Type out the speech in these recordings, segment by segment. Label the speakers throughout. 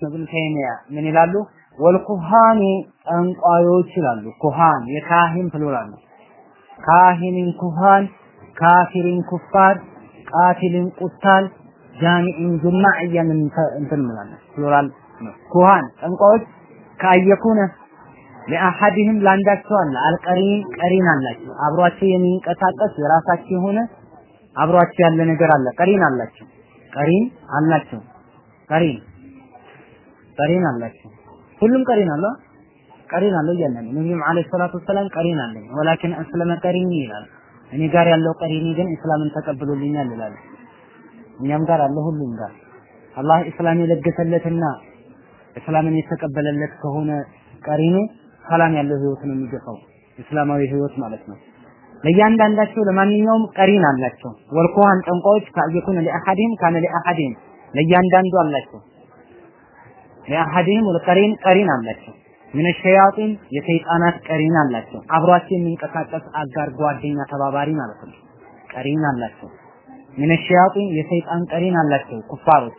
Speaker 1: ኢብኑ ተይሚያ ምን ይላሉ? والكهان ጠንቋዮች ይላሉ። كهان የ كاهن plural ነው። ካሂንን ኩሃን፣ ካፊሪን ኩፋር፣ ቃቲልን ቁታል፣ ጃሚዕን ጁማዕ እያልን እንትን እንላለን። plural كهان ጠንቋዮች كان يكون لأحدهم ለአንዳቸው አለ القرين قرين አላቸው አብሯቸው የሚንቀሳቀስ የራሳቸው የሆነ አብሯቸው ያለ ነገር አለ قرين አላቸው ቀሪን አላቸው ቀሪን ቀሪን አላቸው። ሁሉም ቀሪን አለ ቀሪን አለው እያለ ነው ነቢዩም ዓለይሂ ሰላቱ ወሰላም ቀሪን አለኝ። ወላኪን አስለመ ቀሪኒ ይላል። እኔ ጋር ያለው ቀሪኒ ግን እስላምን ተቀብሎልኛል ይላል። እኛም ጋር አለ ሁሉም ጋር። አላህ እስላም የለገሰለትና እስላምን የተቀበለለት ከሆነ ቀሪኑ ሰላም ያለው ህይወት ነው የሚገፋው። እስላማዊ ህይወት ማለት ነው። ለእያንዳንዳቸው ለማንኛውም قرين አላቸው። والكهان ጠንቋዎች كان يكون لأحدهم كان لأحدهم ለእያንዳንዱ አላቸው لأحدهم القرين قرين አላቸው። من الشياطين? የሰይጣናት قرين አላቸው። አብሯቸው የሚንቀሳቀስ አጋር ጓደኛ ተባባሪ ማለት ነው። قرين አላቸው። من الشياطين? የሰይጣን قرين አላቸው። ኩፋሮች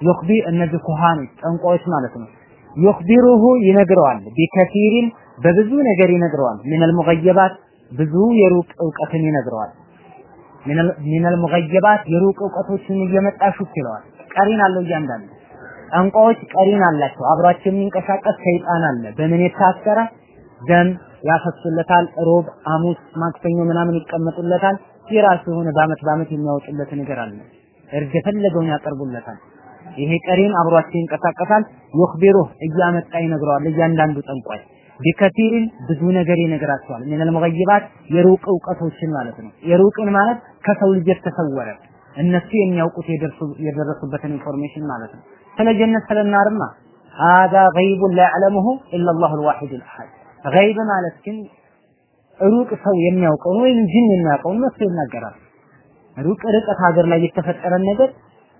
Speaker 1: ዩኽቢ እነዚህ ኩሃኖች ጠንቋዎች ማለት ነው። يخبره ይነግረዋል። بكثير በብዙ ነገር ይነግረዋል። ሚነል ሙገየባት ብዙ የሩቅ እውቀትን ይነግረዋል። ሚነል ሙገየባት የሩቅ እውቀቶችን እየመጣ ሹክ ይለዋል። ቀሪን አለው እያንዳንዱ ጠንቋዎች ቀሪን አላቸው። አብሯቸው የሚንቀሳቀስ ሰይጣን አለ። በምን የታሰረ ደም ያፈሱለታል ሮብ ሐሙስ ማክሰኞ ምናምን ይቀመጡለታል። የራሱ የሆነ በአመት በአመት የሚያወጡለት ነገር አለ። እርድ የፈለገውን ያቀርቡለታል። ይሄ ቀሪን አብሯቸው ይንቀሳቀሳል። يخبره እያመጣ ይነግረዋል እያንዳንዱ ጠንቋይ። بكثير ብዙ ነገር ይነግራቸዋል። من المغيبات የሩቅ እውቀቶችን ማለት ነው። የሩቅን ማለት ከሰው ልጅ የተሰወረ እነሱ የሚያውቁት የደረሱበትን information ማለት ነው ስለ ጀነት ስለ نار ማ هذا غيب لا يعلمه إلا الله الواحد الأحد غيب ማለት ግን ሩቅ ሰው የሚያውቀውን ወይም ጅን የሚያውቀውን መጥቶ ይናገራል። ሩቅ ርቀት ሀገር ላይ የተፈጠረ ነገር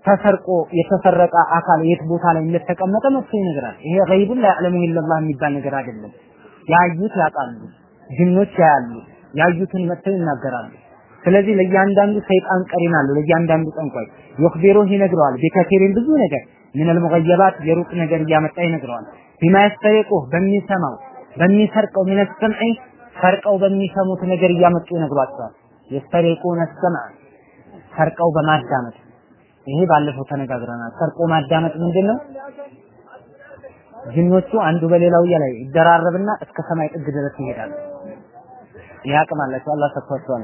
Speaker 1: ተሰርቆ የተሰረቀ አካል የት ቦታ ላይ እንደተቀመጠ መጥቶ ይነግራል። ይሄ ገይቡን ላያዕለሙ ኢለላህ የሚባል ነገር አይደለም። ያዩት ያውቃሉ፣ ጅኖች ያያሉ፣ ያዩትን መጥተው ይናገራሉ። ስለዚህ ለእያንዳንዱ ሰይጣን ቀሪን አለው። ለእያንዳንዱ ጠንቋይ ዩኽቢሩህ ይነግረዋል። ቢከቲሪን ብዙ ነገር ሚነል ሙገየባት የሩቅ ነገር እያመጣ ይነግረዋል። ቢማ ያስተሪቁህ በሚሰማው በሚሰርቀው ሚነ ሰምዒ ሰርቀው በሚሰሙት ነገር እያመጡ ይነግሯቸዋል። የስተሪቁነ ሰምዐ ሰርቀው በማዳመጥ ይሄ ባለፈው ተነጋግረናል። ሰርቆ ማዳመጥ ምንድን ነው? ጅኖቹ አንዱ በሌላው ላይ ይደራረብና እስከ ሰማይ ጥግ ድረስ ይሄዳሉ። ይህ አቅም አላቸው። አላህ ሰጥቷቸዋል።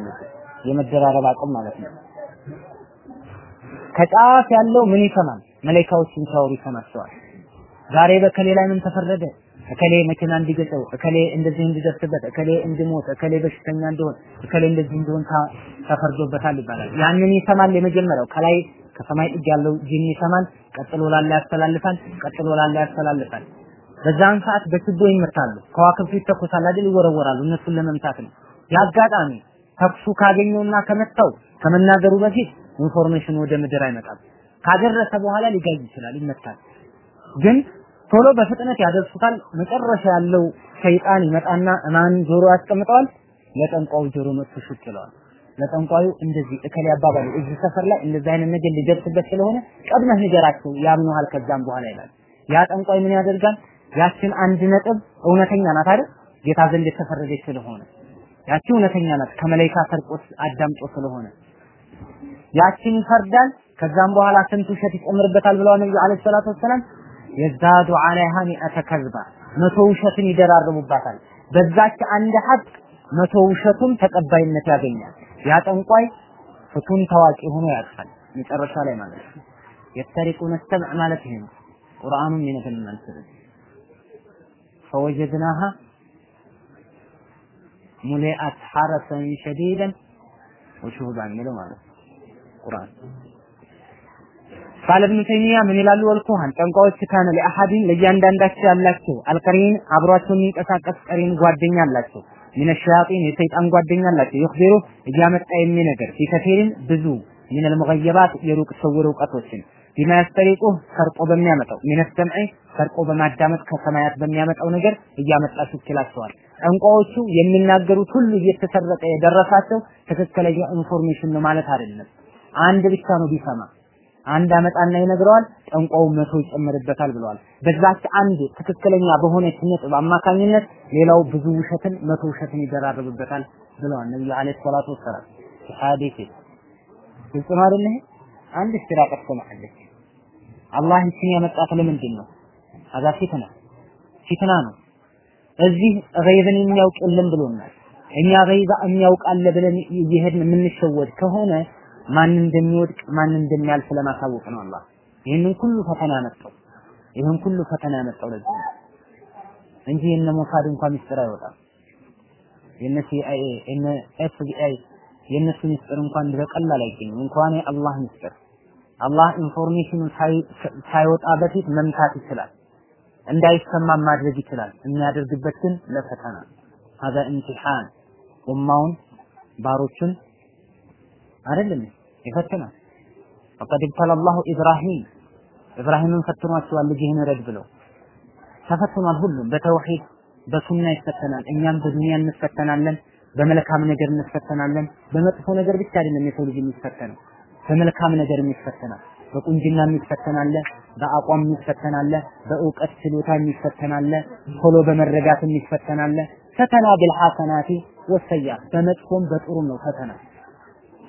Speaker 1: የመደራረብ አቅም ማለት ነው። ከጫፍ ያለው ምን ይሰማል? መላኢካዎችን ሲያወሩ ይሰማቸዋል። ዛሬ በከሌ ላይ ምን ተፈረደ? እከሌ መኪና እንዲገጨው፣ እከሌ እንደዚህ እንዲደርስበት፣ እከሌ እንዲሞት፣ እከሌ በሽተኛ እንዲሆን፣ እከሌ እንደዚህ እንዲሆን ተፈርዶበታል ይባላል። ያንን ይሰማል። የመጀመሪያው ከላይ ከሰማይ ጥግ ያለው ጂን ይሰማል። ቀጥሎ ላለ ያስተላልፋል። ቀጥሎ ላለ ያስተላልፋል። በዛን ሰዓት በችቦ ይመታሉ። ከዋክብቱ ይተኮሳል አይደል? ይወረወራሉ። እነሱን ለመምታት ነው። ያጋጣሚ ተኩሱ ካገኘውና ከመታው ከመናገሩ በፊት information ወደ ምድር አይመጣም። ካደረሰ በኋላ ሊጋይ ይችላል፣ ይመታል። ግን ቶሎ በፍጥነት ያደርሱታል። መጨረሻ ያለው ሰይጣን ይመጣና እማን ጆሮ ያስቀምጠዋል። ለጠንቋው ጆሮ መጥቶ ሹክ ይለዋል። ለጠንቋዩ እንደዚህ እከሌ አባባሉ እዚህ ሰፈር ላይ እንደዚህ አይነት ነገር ሊደርስበት ስለሆነ ቀድመህ ንገራቸው ያምኑሃል። ከዛም በኋላ ይላል። ያ ጠንቋይ ምን ያደርጋል? ያችን አንድ ነጥብ እውነተኛ ናት አይደል? ጌታ ዘንድ የተፈረደች ስለሆነ ያቺ እውነተኛ ናት። ከመላይካ ሰርቆት አዳምጦ ስለሆነ ያችን ይፈርዳል። ከዛም በኋላ ስንት ውሸት ይጨምርበታል ብለዋል ነብዩ አለይሂ ሰላቱ ወሰላም የዛዱ ዐለይሃ ሚአተ ከዝባ መቶ ውሸትን ይደራርቡባታል። በዛች አንድ ሐቅ መቶ ውሸቱን ተቀባይነት ያገኛል። ያ ጠንቋይ ፍቱን ታዋቂ ሆኖ ያልፋል መጨረሻ ላይ ማለት ነው። የተሪቁነ ሰምዕ ማለት ይሄ ነው። ቁርአኑም ይነግረናል። ስለዚህ ፈወጀድናሃ ሙሊአት ሐረሰን ሸዲደን ወሹሁዳን የሚለው ማለት ነው ቁርአን ቃል ምን ይላሉ? والكهان ጠንቋዎች كان لأحدهم ለእያንዳንዳቸው ያላቸው القرين አብሯቸው የሚንቀሳቀስ قرين ጓደኛ አላቸው። من الشياطين የሰይጣን ጓደኛ አላቸው። يخبر እያመጣ የሚነገር بكثير ብዙ من المغيبات የሩቅ ስውር እውቀቶችን بما يسترق ሰርቆ በሚያመጣው من السمع ሰርቆ በማዳመጥ ከሰማያት በሚያመጣው ነገር እያመጣ ይችላቸዋል። ጠንቋዎቹ የሚናገሩት ሁሉ እየተሰረቀ የደረሳቸው ትክክለኛ information ነው ማለት አይደለም። አንድ ብቻ ነው ቢሰማ አንድ አመጣና ይነግረዋል፣ ጠንቋው መቶ ይጨምርበታል ብለዋል። በዛች አንድ ትክክለኛ በሆነች ነጥብ አማካኝነት ሌላው ብዙ ውሸትን መቶ ውሸትን ይደራረብበታል ብለዋል ነብዩ عليه الصلاة والسلام ሐዲስ ግልጽ ነው አይደል? አንድ استرقت ሰማለች አላህ ይህን ያመጣት ለምንድን ነው? هذا فتنة فتنة ነው። እዚህ غيب ን የሚያውቅ የለም ብሎናል። እኛ غيب የሚያውቅ አለ ብለን እየሄድን የምንሸወድ ከሆነ ማን እንደሚወድቅ ማን እንደሚያልፍ ለማሳወቅ ነው አላህ ይህንን ሁሉ ፈተና ያመጣው። ይህን ሁሉ ፈተና ያመጣው ለዚህ ነው እንጂ የነ ሞሳድ እንኳን ሚስጥር አይወጣም። የነ ሲአይኤ የነ ኤፍቢአይ የነሱ ሚስጥር እንኳን በቀላል አይገኝም። እንኳን የአላህ ሚስጥር አላህ information ኑ ሳይወጣ በፊት መምታት ይችላል፣ እንዳይሰማ ማድረግ ይችላል። የሚያደርግበት ግን ለፈተና ሀዛ ኢምቲሃን ኡማውን ባሮቹን አይደለም ይፈትናል። ፈቀድ አላሁ ኢብራሂም ኢብራሂምን ፈትኗቸዋል ልጅህን ረድ ብለው ተፈትኗል። ሁሉም በተውሂድ በሱና ይፈተናል። እኛም በዱንያ እንፈተናለን፣ በመልካም ነገር እንፈተናለን። በመጥፎ ነገር ብቻ አይደለም የሰው ልጅ የሚፈተነው በመልካም ነገር የሚፈተናል። በቁንጅና የሚፈተናለ፣ በአቋም የሚፈተናለ፣ በእውቀት ችሎታ የሚፈተናለ፣ ቶሎ በመረጋት የሚፈተናለ። ፈተና ቢልሐሰናቲ ወሰያ በመጥፎም በጥሩም ነው ፈተና።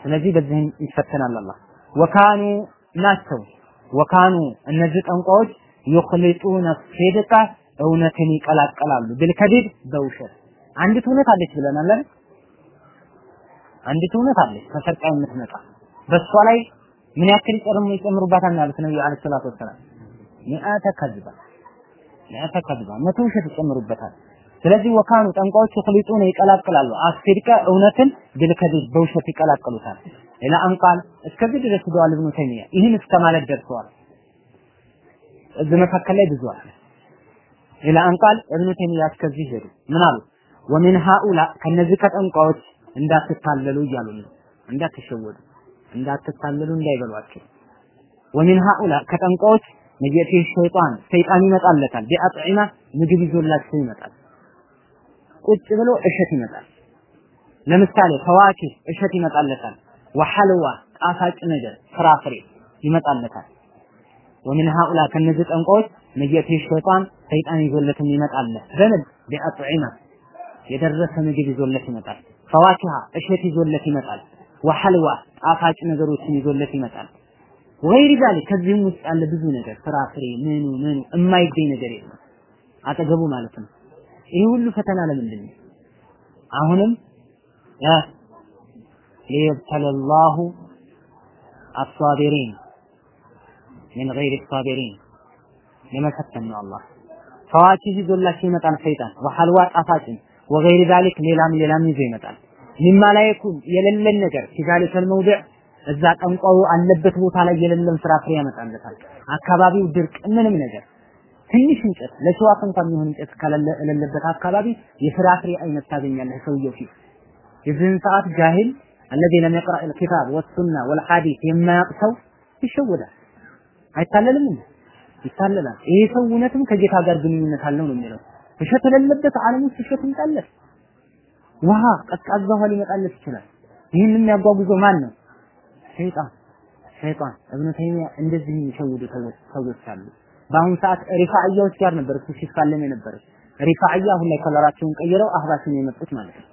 Speaker 1: ስለዚህ በዚህም ይፈተናል አላህ። ወካኑ ናቸው። ወካኑ እነዚህ ጠንቋዎች ይخلጡነ ሲድቃ እውነትን ይቀላቀላሉ። ቢልከዲብ በውሸት። አንዲት እውነት አለች ብለናል አይደል አንዲት እውነት አለች። ተሰርቃ የምትመጣ። በሷ ላይ ምን ያክል ይጨምሩ ይጨምሩባታል ማለት ነው አለይሂ ሰላቱ ወሰላም። ሚአተ ከዝባ። መቶ ውሸት ይጨምሩበታል ስለዚህ ወካኑ ጠንቋዎች ይخلጡነ ይቀላቅላሉ። አስፊድቀ እውነትን ቢልከዲብ በውሸት ይቀላቅሉታል። ሌላ አንቃል እስከዚህ ድረስ ሄደዋል ኢብኑ ተይሚያ። ይህን እስከ ማለት ደርሰዋል። እዚህ መካከል ላይ ብዙ አለ። ሌላ አንቃል ኢብኑ ተይሚያ እስከዚህ ሄዱ። ምን አሉ? ወሚን ሃኡላ ከነዚህ ከጠንቋዎች እንዳትታለሉ እያሉ ነው። እንዳትሸወዱ እንዳትታለሉ እንዳይበሏቸው። ወሚን ሃኡላ ከጠንቋዎች ነየቲ ሸይጣን ሰይጣን ይመጣለታል። ቢአጥዒማ ምግብ ይዞላቸው ይመጣል ቁጭ ብሎ እሸት ይመጣል። ለምሳሌ ፈዋኪ እሸት ይመጣለታል። ወሐልዋ ጣፋጭ ነገር ፍራፍሬ ይመጣለታል። ወሚን ሃኡላ ከነዚህ ጠንቋዎች ነየቲ ሸይጣን ሰይጣን ይዞለትም ይመጣል። በምን? ቢአጥዒማ የደረሰ ምግብ ይዞለት ይመጣል። ፈዋኪሃ እሸት ይዞለት ይመጣል። ወሐልዋ ጣፋጭ ነገሮችን ይዞለት ይመጣል። ወይሪ ዛሊክ ከዚህም ውስጥ ያለ ብዙ ነገር ፍራፍሬ ምኑ ምኑ የማይገኝ ነገር የለም። አጠገቡ ማለት ነው ይህ ሁሉ ፈተና ለምንድን ነው? አሁንም ሊየብተለ ላሁ አሳቢሪን ሚን ገይሪ ሳቢሪን ለመፈተን ነው አላህ። ፈዋኪህ ይዞላችሁ ይመጣል ሰይጣን ወሐልዋ ጣፋጭን ወገይሪ ዛሊክ ሌላም ሌላም ይዞ ይመጣል። ሚማ ላይ የኩን የሌለን ነገር ፊዛሊከል መውድዕ እዛ ጠንቋዩ አለበት ቦታ ላይ የሌለን ፍራፍሬ ያመጣለታል። አካባቢው ድርቅ ምንም ነገር ትንሽ እንጨት ለሽዋክ እንኳን የሚሆን እንጨት ከሌለበት አካባቢ የፍራፍሬ አይነት ታገኛለህ ሰውየው ፊት። የዚህን ሰዓት ጃሂል አለዚ ለም የቅራ ልኪታብ ወሱና ወልሐዲስ የማያውቅ ሰው ይሸወዳል። አይታለልም ይታለላል። ይሄ ሰው እውነትም ከጌታ ጋር ግንኙነት አለው ነው የሚለው። እሸት የሌለበት ዓለም ውስጥ እሸት ይምጣለት፣ ውሃ ቀዝቃዛ ውሃ ሊመጣለት ይችላል። ይህን የሚያጓጉዘው ማን ነው? ሸይጣን። ሸይጣን እብነ ተይሚያ እንደዚህ የሚሸውዱ ሰዎች አሉ። በአሁኑ ሰዓት ሪፋዕያዎች ጋር ነበር እሱ ሲፋለም የነበረ ሪፋዕያ አሁን ላይ ከለራቸውን ቀይረው አህባሽን የመጡት ማለት ነው።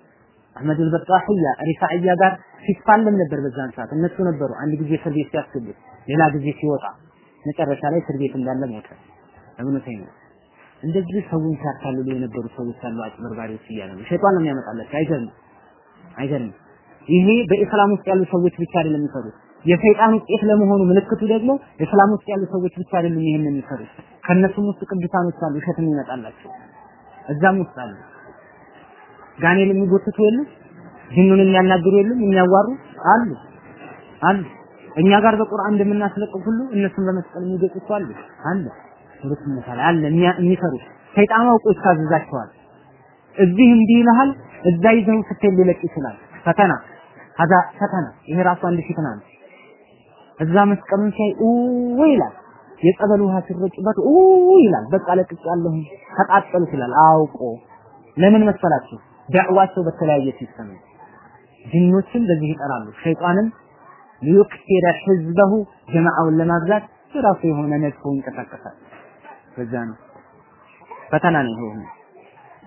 Speaker 1: አህመድ አልበጣሂያ ሪፋዕያ ጋር ሲፋለም ነበር በዛን ሰዓት። እነሱ ነበሩ አንድ ጊዜ እስር ቤት ሲያስገቡት ሌላ ጊዜ ሲወጣ መጨረሻ ላይ እስር ቤት እንዳለ ሞተ። እብኑ ተይሚያ እንደዚህ ሰውን ሲያታልሉ የነበሩ ሰዎች አሉ አጭበርባሪዎች እያለ ነው። ሸይጣን ነው የሚያመጣላቸው። አይገርም አይገርም ይሄ በኢስላም ውስጥ ያሉ ሰዎች ብቻ አይደለም የሚሰሩት የሰይጣን ውጤት ለመሆኑ ምልክቱ ደግሞ እስላም ውስጥ ያሉ ሰዎች ብቻ አይደለም ይሄን የሚሰሩት። ከነሱም ውስጥ ቅዱሳኖች አሉ እሸት የሚመጣላቸው እዛም ውስጥ አሉ። ጋኔል የሚጎትቱ የሉ ጅኑን የሚያናግሩ የሉም? የሚያዋሩ አሉ? አሉ። እኛ ጋር በቁርአን እንደምናስለቅቅ ሁሉ እነሱን በመስቀል የሚገጭቱ አሉ? አለ ሁለት ምሳሌ አለ። የሚሰሩ ሰይጣን አውቆ ይታዘዛቸዋል። እዚህ እንዲህ ይልሃል እዛ ይዘው ስትል ሊለቅ ይችላል። ፈተና ሀዛ ፈተና። ይሄ ራሱ አንድ ፈተና ነው እዛ መስቀሉን ሲያይ ኡ ይላል። የጸበል ውሃ ሲረጭበት ኡ ይላል። በቃ ለቅቄያለሁ ተቃጠሉ ይላል አውቆ ለምን መሰላችሁ? ዳዕዋቸው በተለያየ system ጅኖችን በዚህ ይጠራሉ። ሸይጣንን ليكثر حزبه ጀማዓውን ለማብዛት የራሱ የሆነ ነድፎ ይንቀሳቀሳል። በዛ ነው። ፈተና ነው ይሄ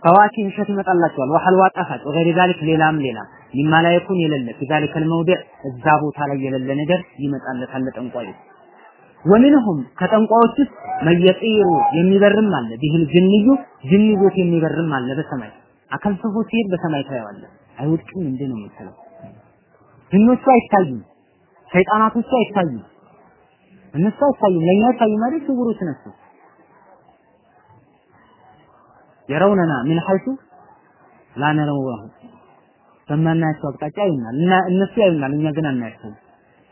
Speaker 1: فواكه እሸት ይመጣላቸዋል وحلوى ጣፋጭ وغير ذلك ሌላም ሌላም مما لا يكون የሌለ። እዛ ቦታ ላይ የሌለ ነገር ይመጣለታል ለጠንቋዩ። ወሚንሁም ከጠንቋዮች ውስጥ የሚበርም አለ። ቢህል ጅንዩ ጅን ይዞት የሚበርም አለ በሰማይ። አካል ሰፎ ሲሄድ በሰማይ ታየዋለህ። አይወድቅም እንዴ ነው የምትለው? ጅኖቹ አይታዩም ሰይጣናቶቹ አይታዩም እነሱ አይታዩም ለእኛ አይታዩም ማለት ስውሮች ናቸው የረውነና ምን ሐይቱ ላነረዋሁ በማናያቸው አቅጣጫ ያዩናል እና እነሱ ያዩናል እኛ ግን አናያቸውም።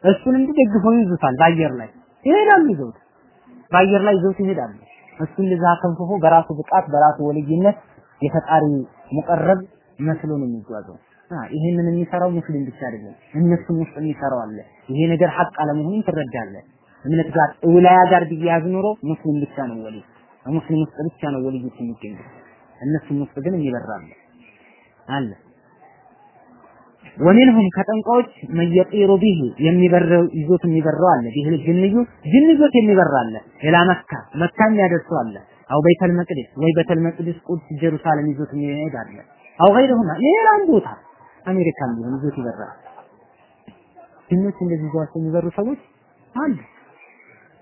Speaker 1: እሱን እንዲደግፈው ይዙታል በአየር ላይ። ይሄዳሉ ይዘውት በአየር ላይ ይዘውት ይሄዳሉ። እሱ እንደዛ ከንፍፎ በራሱ ብቃት በራሱ ወልይነት የፈጣሪ ሙቀረብ መስሎ ነው የሚጓዘው። ይሄንን የሚሰራው ሙስሊም ብቻ አይደለም። እነሱም ውስጥ የሚሰራው አለ። ይሄ ነገር ሐቅ አለመሆኑን ትረዳለህ። እምነት ጋር ውላያ ጋር ቢያያዝ ኖሮ ሙስሊም ብቻ ነው ወልይ ሙስሊም ውስጥ ብቻ ነው ወልይት የሚገኘው። እነሱም ውስጥ ግን የሚበራል አለ ወሚንሁም ከጠንቋዎች መየጢሩ ቢሂ የሚበረው ይዞት የሚበረው አለ። ቢህል ጅንዩ ጅን ይዞት የሚበራ አለ። ኢላ መካ መካ የሚያደርሰው አለ። አው ቤተል መቅደስ ወይ ቤተል መቅደስ ቁድስ ጀሩሳሌም ይዞት የሚሄድ አለ። አው ገይረሁማ ሌላም ቦታ አሜሪካን ቢሆን ይዞት ይበራል። ጅኖች እንደዚህ ይዟቸው የሚበሩ ሰዎች አሉ።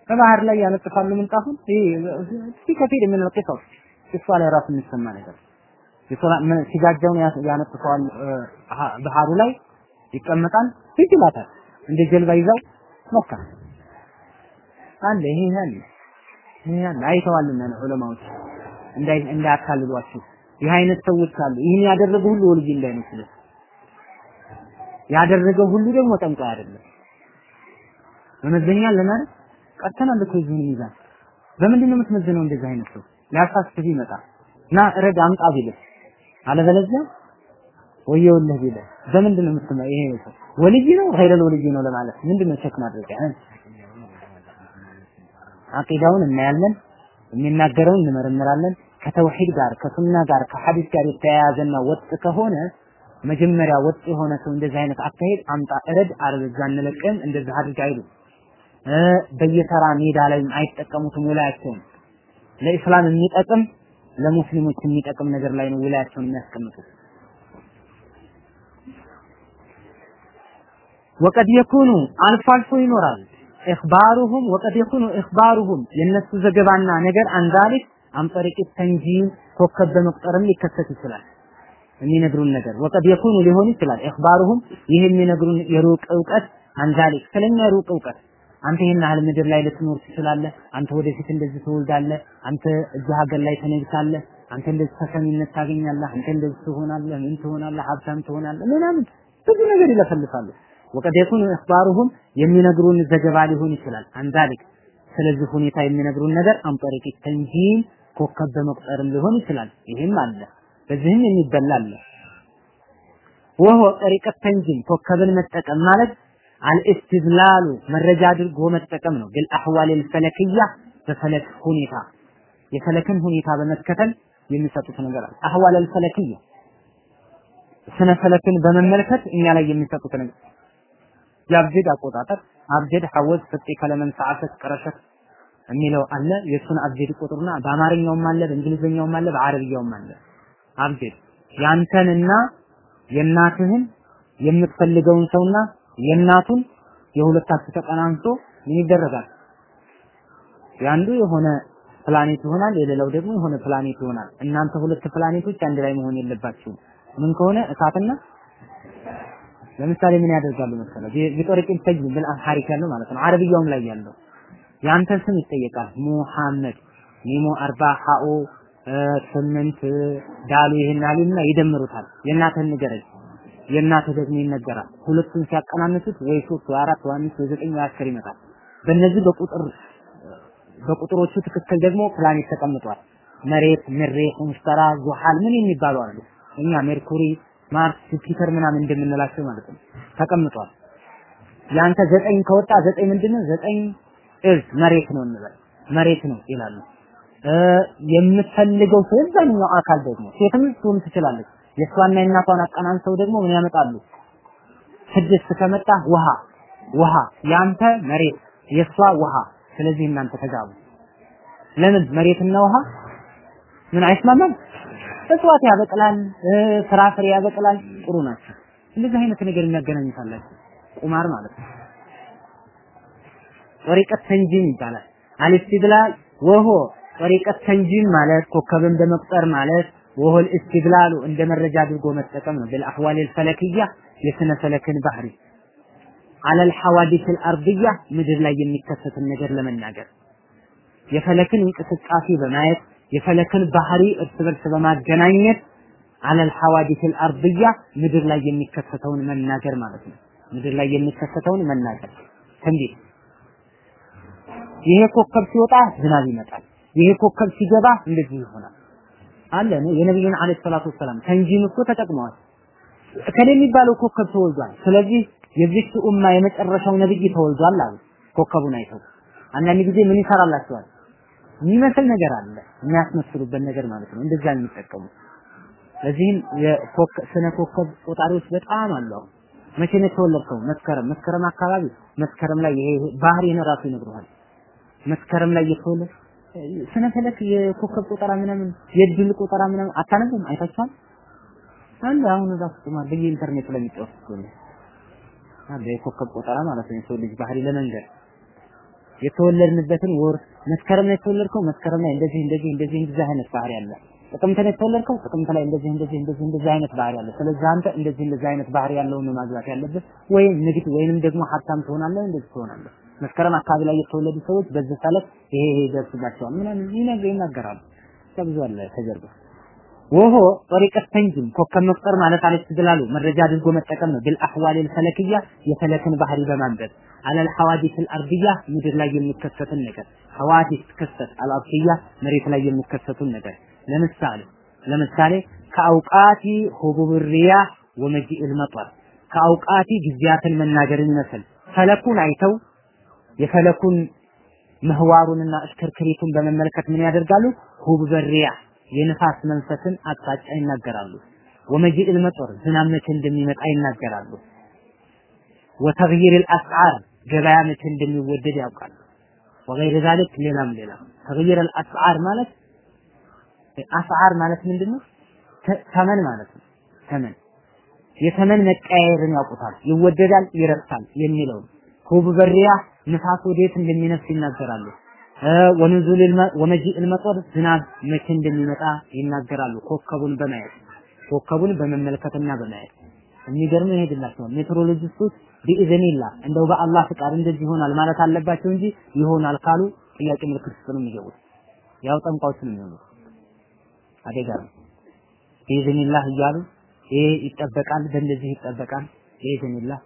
Speaker 1: በባህር ላይ ያነጥፋሉ ምንጣፉን። ይሄ ከፊል የምንለቀቀው እሷ ላይ ራሱ የሚሰማ ነገር ሲጋጃውን ያነጥፈዋል ባህሩ ላይ ይቀመጣል። ይጅላታል እንደ ጀልባ ይዛው መካ አለ ይሄ አለ ይሄ አለ አይተዋልና ነው ዑለማዎች እንዳይ እንዳያካልሏችሁ ይህ አይነት ሰዎች አሉ። ይህን ያደረገ ሁሉ ወልይ እንዳይመስል። ያደረገው ሁሉ ደግሞ ጠንቋይ አይደለም። መመዘኛ ለማለት ቀርተናል እኮ ይዙን ሚዛን በምንድን ነው የምትመዝነው? እንደዚህ አይነት ሰው ሊያሳስብ ይመጣ ና ረድ አምጣ ቢልህ አለበለዚያ ወየውልህ ቢልህ በምንድን ነው የምትመ ይሄ ሰው ወልይ ነው ኸይረል ወልይ ነው ለማለት ምንድን ነው ቸክ ማድረግ አቂዳውን እናያለን የሚናገረውን እንመረምራለን። ከተውሂድ ጋር ከሱና ጋር ከሐዲስ ጋር የተያያዘና ወጥ ከሆነ መጀመሪያ ወጥ የሆነ ሰው እንደዚህ አይነት አካሄድ አምጣ እረድ አለበዛ እንለቅም እንደዚህ አድርግ አይሉ በየተራ ሜዳ ላይ አይጠቀሙትም ውላያቸውን ለኢስላም የሚጠቅም ለሙስሊሞች የሚጠቅም ነገር ላይ ነው ውላያቸውን የሚያስቀምጡት። ወቀድ የኩኑ አልፎ አልፎ ይኖራል። ኢኽባሩሁም ወቀድ የኩኑ ኢኽባሩሁም የነሱ ዘገባና ነገር አንዛሊክ አንጠሪቅ ተንጂም ኮከብ በመቁጠርም ሊከሰት ይችላል። የሚነግሩን ነገር ወቀድ የኩኑ ሊሆን ይችላል። ኢኽባሩሁም ይህ የሚነግሩን የሩቅ እውቀት አንዛሊክ ስለኛ ሩቅ እውቀት አንተ ይሄን ያህል ምድር ላይ ልትኖር ትችላለህ፣ አንተ ወደፊት እንደዚህ ትወልዳለህ፣ አንተ እዚህ ሀገር ላይ ተነግሳለህ፣ አንተ እንደዚህ ተሰሚነት ታገኛለህ፣ አንተ እንደዚህ ትሆናለህ፣ ምን ትሆናለህ፣ ሀብታም ትሆናለህ፣ ምናምን ብዙ ነገር ይለፈልፋሉ። ወቀድ የኩኑ ኢኽባሩሁም የሚነግሩን ዘገባ ሊሆን ይችላል። አንዛሊክ ስለዚህ ሁኔታ የሚነግሩን ነገር አንጠሪቅ ተንጂም ኮከብ በመቁጠርም ሊሆን ይችላል። ይህም አለ። በዚህም የሚበላ አለ። ወሆ ጠሪቀት ተንጂም ኮከብን መጠቀም ማለት አልእስትድላሉ መረጃ አድርጎ መጠቀም ነው። ቢልአህዋል አልፈለክያ በፈለክ ሁኔታ የፈለክን ሁኔታ በመከተል የሚሰጡት ነገር አለ። አህዋል አልፈለክያ ስነ ፈለክን በመመልከት እኛ ላይ የሚሰጡት ነገር የአብጀድ አቆጣጠር أبجد هوز حطي كلمن سعفص قرشت የሚለው አለ። የእሱን አብጀድ ቁጥሩና በአማርኛውም አለ፣ በእንግሊዝኛውም አለ፣ በአረብያውም አለ። አብጀድ ያንተንና የእናትህን የምትፈልገውን ሰውና የእናቱን የሁለታችሁ ተቀናንሶ ምን ይደረጋል? የአንዱ የሆነ ፕላኔት ይሆናል፣ የሌላው ደግሞ የሆነ ፕላኔት ይሆናል። እናንተ ሁለት ፕላኔቶች አንድ ላይ መሆን የለባችሁም። ምን ከሆነ እሳትና ለምሳሌ ምን ያደርጋሉ መሰለህ? ቢጦሪቅ ተጅ ብል ሐሪክ ያለው ማለት ነው። አረብያውም ላይ ያለው ያንተ ስም ይጠየቃል። ሙሐመድ ሚሙ አርባ ሀኦ ስምንት ዳሉ ይሄን አሉና ይደምሩታል። የእናትህን ንገረኝ የእናትህ ደግሞ ይነገራል። ሁለቱን ሲያቀናንሱት ወይ ሶስት ወይ አራት ወይ አምስት ወይ ዘጠኝ ወይ አስር ይመጣል። በእነዚህ በቁጥር በቁጥሮቹ ትክክል ደግሞ ፕላኔት ተቀምጧል። መሬት፣ መሬህ፣ ሙሽተራ፣ ዙሃል ምን የሚባሉ አሉ። እኛ ሜርኩሪ፣ ማርስ፣ ጁፒተር ምናምን እንደምንላቸው ማለት ነው ተቀምጧል። ያንተ ዘጠኝ ከወጣ ዘጠኝ ምንድነው? ዘጠኝ እዝ መሬት ነው እንበል መሬት ነው ይላሉ። የምትፈልገው ሰው አካል ደግሞ ሴትም ትሆን ትችላለች። የእሷና የእናቷን አቀናንሰው ደግሞ ምን ያመጣሉ? ስድስት ከመጣ ውሃ ውሃ ያንተ መሬት የሷ ውሃ። ስለዚህ እናንተ ተጋቡ። ለምን? መሬትና ውሃ ምን አይስማማም? እጽዋት ያበቅላል ፍራፍሬ ያበቅላል። ጥሩ ናቸው። እንደዚህ አይነት ነገር የሚያገናኙታላችሁ ቁማር ማለት ነው። ጠሪቀት ተንጂም ይባላል። አልስትድላል ወሆ ጠሪቀት ተንጂም ማለት ኮከብን በመቁጠር ማለት ወሆል ኢስቲግላሉ እንደ መረጃ አድርጎ መጠቀም ነው። ቢልአህዋል አልፈለክያ የስነ ፈለክን ባህሪ አለል ሐዋዲስ አልአርድያ ምድር ላይ የሚከሰትን ነገር ለመናገር የፈለክን እንቅስቃሴ በማየት የፈለክን ባህሪ እርስ በርስ በማገናኘት አለል ሐዋዲስ አልአርድያ ምድር ላይ የሚከሰተውን መናገር ማለት ነው። ምድር ላይ የሚከሰተውን መናገር ትንቢት። ይሄ ኮከብ ሲወጣ ዝናብ ይመጣል። ይሄ ኮከብ ሲገባ እንደዚህ ይሆናል። አለ የነብዩን አለይሂ ሰላቱ ወሰላም ተንጂም እኮ ተጠቅመዋል። ከለ የሚባለው ኮከብ ተወልዷል። ስለዚህ የዚች ኡማ የመጨረሻው ነብይ ተወልዷል አሉ ኮከቡን አይተው። አንዳንድ ጊዜ ምን ይሰራላቸዋል? የሚመስል ነገር አለ የሚያስመስሉበት ነገር ማለት ነው። እንደዛ የሚጠቀሙ። ለዚህም ስነ ኮከብ ቆጣሪዎች በጣም አሉ አሁን። መቼ ነው የተወለድከው? መስከረም። መስከረም አካባቢ? መስከረም ላይ ይሄ ባህሪን ራሱ ይነግሩሃል። መስከረም ላይ የተወለድ ስነ ፈለክ የኮከብ ቆጠራ ምናምን የድል ቆጠራ ምናምን አታነቡም አይታችኋል? አለ አሁን ራሱ ጥማ በየኢንተርኔቱ ላይ ነው። አለ የኮከብ ቆጠራ ማለት ነው። የሰው ልጅ ባህሪ ለመንገር የተወለድንበትን ወር መስከረም ላይ የተወለድከው መስከረም ላይ እንደዚህ እንደዚህ እንደዚህ እንደዚህ አይነት ባህሪ አለ። ጥቅምት ላይ የተወለድከው ጥቅምት ላይ እንደዚህ እንደዚህ እንደዚህ እንደዚህ አይነት ባህሪ አለ። ስለዚህ አንተ እንደዚህ እንደዚህ አይነት ባህሪ ያለውን ማግባት ያለብህ። ወይም ንግድ ወይንም ደግሞ ሀብታም ትሆናለህ እንደዚህ ትሆናለህ መስከረም አካባቢ ላይ የተወለዱ ሰዎች በዚህ ሰለት ይሄ ይሄ ይደርስባቸዋል ምናምን ይነግሩ ይናገራሉ። ከብዙ አለ ተጀርባ ወሆ ጠሪቅ ተንጅም ኮከብ መፍጠር ማለት አለስትድላሉ መረጃ አድርጎ መጠቀም ነው። ቢልአህዋል ልፈለክያ የፈለክን ባህሪ በማንበብ አለል ሐዋዲስ አልአርድያ ምድር ላይ የሚከሰትን ነገር። ሐዋዲስ ክስተት አልአርድያ መሬት ላይ የሚከሰቱን ነገር። ለምሳሌ ለምሳሌ ከአውቃቲ ሁቡብ ሪያህ ወመጂኢል መጠር ከአውቃቲ ጊዜያትን መናገርን ይመስል። ፈለኩን አይተው የፈለኩን ምህዋሩንና እሽክርክሪቱን በመመልከት ምን ያደርጋሉ? ሁብዘ ሪያህ የንፋስ መንፈስን አቅጣጫ ይናገራሉ። ወመጂኢል መጦር ዝናብ መቼ እንደሚመጣ ይናገራሉ። ወተግይሪል አስዓር ገበያ መቼ እንደሚወደድ ያውቃሉ። ወገይረ ዛሊክ ሌላም ሌላም ተግይሪል አስዓር ማለት አስዓር ማለት ምንድነው? ተመን ማለት ነው። ተመን የተመን መቀያየርን ያውቁታል። ይወደዳል፣ ይረክሳል የሚለውን ሁብ በሪያህ ንፋስ ወዴት እንደሚነፍስ ይናገራሉ። ወንዙል ወመጂእ መጠር ዝናብ መቼ እንደሚመጣ ይናገራሉ። ኮከቡን በማየት ኮከቡን በመመልከትና በማየት የሚገርም ይሄድላቸዋል። ሜትሮሎጂስቶች ቢኢዝኒላ እንደው በአላህ ፍቃድ እንደዚህ ይሆናል ማለት አለባቸው እንጂ ይሆናል ካሉ ጥያቄ ምልክት ውስጥ ነው የሚገቡት። ያው ጠንቋዮች ነው የሚሆኑት። አደጋ ነው። ቢኢዝኒላህ እያሉ ይሄ ይጠበቃል፣ በእንደዚህ ይጠበቃል፣ ቢኢዝኒላህ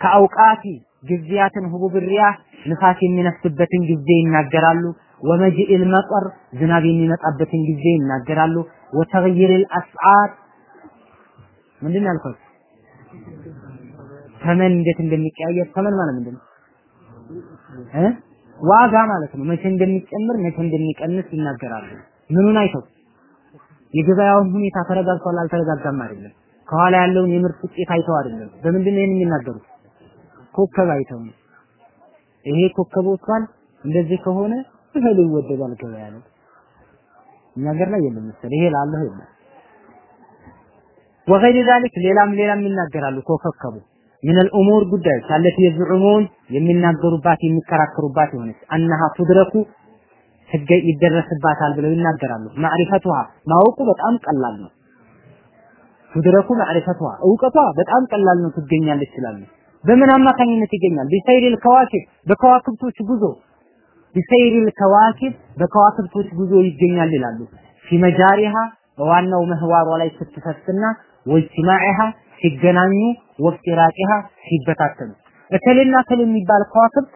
Speaker 1: ከአውቃቲ ጊዜያትን ሁቡብ ሪያህ ንፋስ የሚነፍስበትን ጊዜ ይናገራሉ። ወመጂኢል መጠር ዝናብ የሚመጣበትን ጊዜ ይናገራሉ። ወተግይሪል አስዓር ምንድን ነው ያልኩት? ተመን እንዴት እንደሚቀያየር ተመን ማለት ምንድን ነው እ ዋጋ ማለት ነው። መቼ እንደሚጨምር መቼ እንደሚቀንስ ይናገራሉ። ምኑን አይተው የገበያውን ሁኔታ ተረጋግቷል አልተረጋጋም አይደለም። ከኋላ ያለውን የምርት ውጤት አይተው አይደለም። በምንድን ነው ይሄን የሚናገሩት? ኮከብ አይተው ነው። ይሄ ኮከብ ወጥቷል፣ እንደዚህ ከሆነ እህል ይወደዳል ገበያ ነው። እኛ ሀገር ላይ የለም መሰለኝ ይሄ ላለሁ የለም። ወገይር ዛሊክ ሌላም ሌላም ይናገራሉ ኮከቡ ምን الامور ጉዳዮች አለት የዝዑሙን የሚናገሩባት የሚከራከሩባት የሆነች አነሃ ቱድረኩ ህገ ይደረስባታል ብለው ይናገራሉ። ማዕሪፈቱሃ ማወቁ በጣም ቀላል ነው። ቱድረኩ ማዕሪፈቱሃ እውቀቷ በጣም ቀላል ነው ትገኛለች ይላሉ። በምን አማካኝነት ይገኛል? ቢሰይሪል ከዋኪብ በከዋክብቶች ጉዞ ቢሰይሪል ከዋኪብ በከዋክብቶች ጉዞ ይገኛል ይላሉ። في مجاريها በዋናው ምህዋሯ ላይ ስትፈስና واجتماعها ሲገናኙ وافتراقها ሲበታተኑ እከሌና እከሌ የሚባል ከዋክብት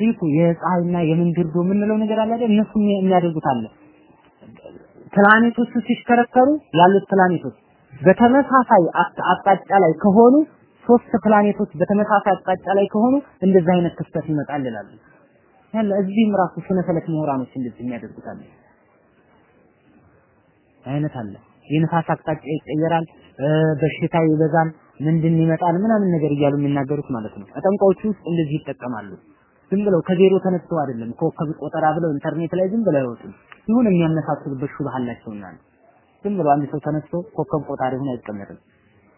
Speaker 1: ይኩ የፀሐይና የምንድርዶ የምንለው ነገር አለ አይደል? እነሱ የሚያደርጉት አለ። ፕላኔቶቹ ሲሽከረከሩ ያሉት ፕላኔቶች በተመሳሳይ አቅጣጫ ላይ ከሆኑ ሶስት ፕላኔቶች በተመሳሳይ አቅጣጫ ላይ ከሆኑ እንደዚህ አይነት ክስተት ይመጣል ይላሉ። ያለ እዚህም ራሱ ስነ ፈለክ ምሁራኖች እንደዚህ የሚያደርጉት አለ አይነት አለ። የንፋስ አቅጣጫ ይቀየራል፣ በሽታ ይበዛል፣ ምንድን ይመጣል ምናምን ነገር እያሉ የሚናገሩት ማለት ነው። ጠንቋዮቹ ውስጥ እንደዚህ ይጠቀማሉ። ዝም ብለው ከዜሮ ተነስተው አይደለም ኮከብ ቆጠራ ብለው ኢንተርኔት ላይ ዝም ብለው አይወጡም። ይሁን የሚያመሳስሉበት ሹብሃ አላቸውና ዝም ብለው አንድ ሰው ተነስቶ ኮከብ ቆጣሪ ሆኖ አይቀመጥም።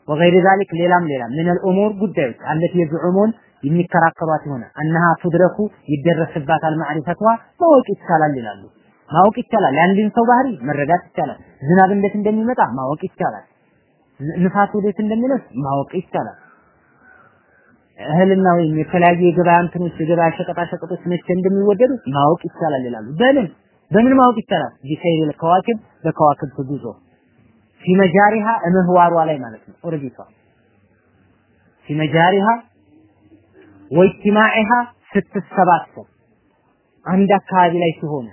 Speaker 1: ወገይር ዛሊክ ሌላም ሌላም ምን አልኡሙር ጉዳዮች አለት የዝዑሙን የሚከራከሯት ይሆናል አነሃ ቱድረኩ ይደረስባታል ማዕሪፈትዋ ማወቅ ይቻላል ይላሉ። ማወቅ ይቻላል። የአንድን ሰው ባህሪ መረዳት ይቻላል። ዝናብ እንዴት እንደሚመጣ ማወቅ ይቻላል። ንፋስ ወዴት እንደሚነስ ማወቅ ይቻላል። እህልና ወይም የተለያዩ የገበያ እንትኖች የገበያ ሸቀጣ ሸቀጦች መቼ እንደሚወደዱ ማወቅ ይቻላል ይላሉ። በምን በምን ማወቅ ይቻላል? ቢሰይር ከዋክብ በከዋክብት ጉዞ ፊመጃሪሃ እምህዋሯ ላይ ማለት ነው። ኦርቢቷ ፊመጃሪሃ ወኢጅቲማዒሃ ስትሰባሰብ አንድ አካባቢ ላይ ሲሆኑ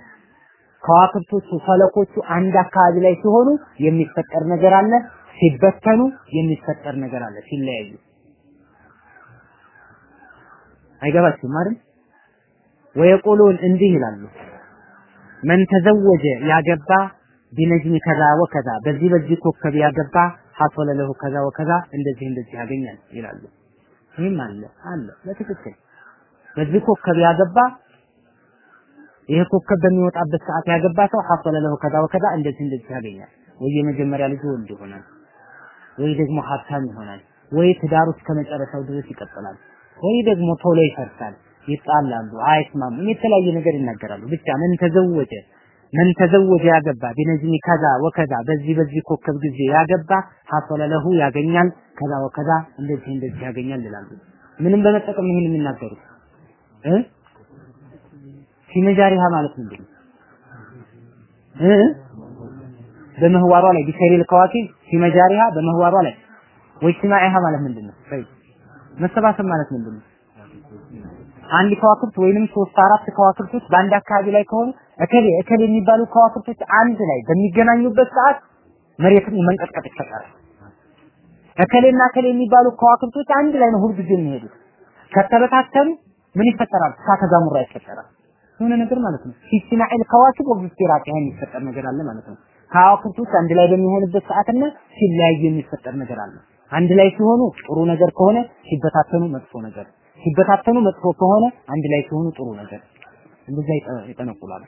Speaker 1: ከዋክብቶቹ ፈለኮቹ አንድ አካባቢ ላይ ሲሆኑ የሚፈጠር ነገር አለ። ሲበተኑ የሚፈጠር ነገር አለ። ሲለያዩ አይገባችሁም አይደል? ወየቁሉን እንዲህ ይላሉ መን ተዘወጀ ያገባ ቢነጅሚ ከዛ ወከዛ በዚህ በዚህ ኮከብ ያገባ ሐሶለ ለሁ ከዛ ወከዛ እንደዚህ እንደዚህ ያገኛል ይላሉ። ይህም አለ አለ በትክክል በዚህ ኮከብ ያገባ ይሄ ኮከብ በሚወጣበት ሰዓት ያገባ ሰው ሐሶለ ለሁ ከዛ ወከዛ እንደዚህ እንደዚህ ያገኛል። ወይ የመጀመሪያ ልጁ ወንድ ይሆናል፣ ወይ ደግሞ ሀብታም ይሆናል፣ ወይ ትዳሩ እስከ መጨረሻው ድረስ ይቀጥላል፣ ወይ ደግሞ ቶሎ ይፈርሳል፣ ይጣላሉ፣ አይስማሙም፣ የተለያየ ነገር ይናገራሉ። ብቻ ምን ተዘወጀ ምን ተዘወጀ ያገባ ቢነጅሚ ከዛ ወከዛ በዚህ በዚህ ኮከብ ጊዜ ያገባ ሐሶለ ለሁ ያገኛል ከዛ ወከዛ እንደዚህ እንደዚህ ያገኛል ይላሉ። ምንም በመጠቀም ይሄን የሚናገሩት እ ሲመጃሪሃ ማለት ምንድን ነው እ በምህዋሯ ላይ ቢሰሪል ከዋኪብ ሲመጃሪሃ በምህዋሯ ላይ ወይስማኢሃ ማለት ምንድን ነው? መሰባሰብ ማለት ምንድን ነው? አንድ ከዋክብት ወይንም ሶስት አራት ከዋክብቶች በአንድ አካባቢ ላይ ከሆኑ እከሌ እከሌ የሚባሉ ከዋክብቶች አንድ ላይ በሚገናኙበት ሰዓት መሬትን መንቀጥቀጥ ይፈጠራል። እከሌና እከሌ የሚባሉ ከዋክብቶች አንድ ላይ ነው ሁልጊዜ የሚሄዱት። ከተበታተኑ ምን ይፈጠራል? እሳተ ገሞራ ይፈጠራል። የሆነ ነገር ማለት ነው። ሲስናኢል ከዋክብ ወብስቲራቅ የሚፈጠር ነገር አለ ማለት ነው። ከዋክብቶች አንድ ላይ በሚሆንበት ሰዓትና ሲለያዩ የሚፈጠር ነገር አለ። አንድ ላይ ሲሆኑ ጥሩ ነገር ከሆነ ሲበታተኑ መጥፎ ነገር ሲበታተኑ መጥፎ ከሆነ አንድ ላይ ሲሆኑ ጥሩ ነገር እንደዛ ይጠነቁላሉ።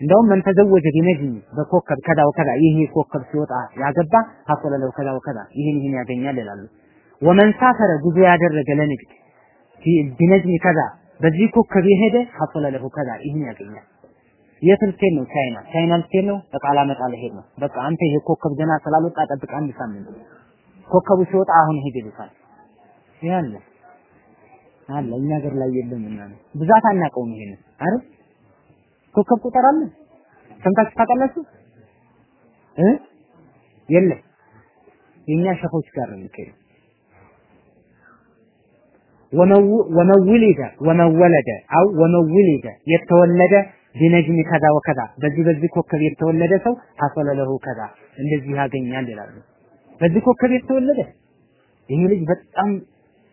Speaker 1: እንደውም መን ተዘወጀ ቢነጅም በኮከብ ከዛ ወከዛ ይሄ ኮከብ ሲወጣ ያገባ ሐሶለ ለው ከዛ ወከዛ ይህን ይህን ያገኛል ይላሉ። ወመን ሳፈረ ጉዞ ያደረገ ለንግድ ቢነጅም ከዛ በዚህ ኮከብ የሄደ ሐሶለ ለሁ ከዛ ይህን ያገኛል። የት ልትሄድ ነው? ቻይና ቻይና ልትሄድ ነው? እቃ ላመጣ ልሄድ ነው። በቃ አንተ ይሄ ኮከብ ገና ስላልወጣ ጠብቅ አንድ ሳምንት። ኮከቡ ሲወጣ አሁን ሄድ ይሉታል። ያለ አለ እኛ ሀገር ላይ የለም እና ብዛት አናውቀውም። ይሄን አይደል ኮከብ አለ ሰምታችሁ ታውቃላችሁ እ የለም የኛ ሸኾች ጋር ነው የሚካሄደው። ወመውሊደ ወመወለደ አው ወመውሊደ የተወለደ ቢነጅሚ ከዛ ወከዛ በዚህ በዚህ ኮከብ የተወለደ ሰው ሐሰለ ለሁ ከዛ እንደዚህ ያገኛል ይላሉ። በዚህ ኮከብ የተወለደ ይሄ ልጅ በጣም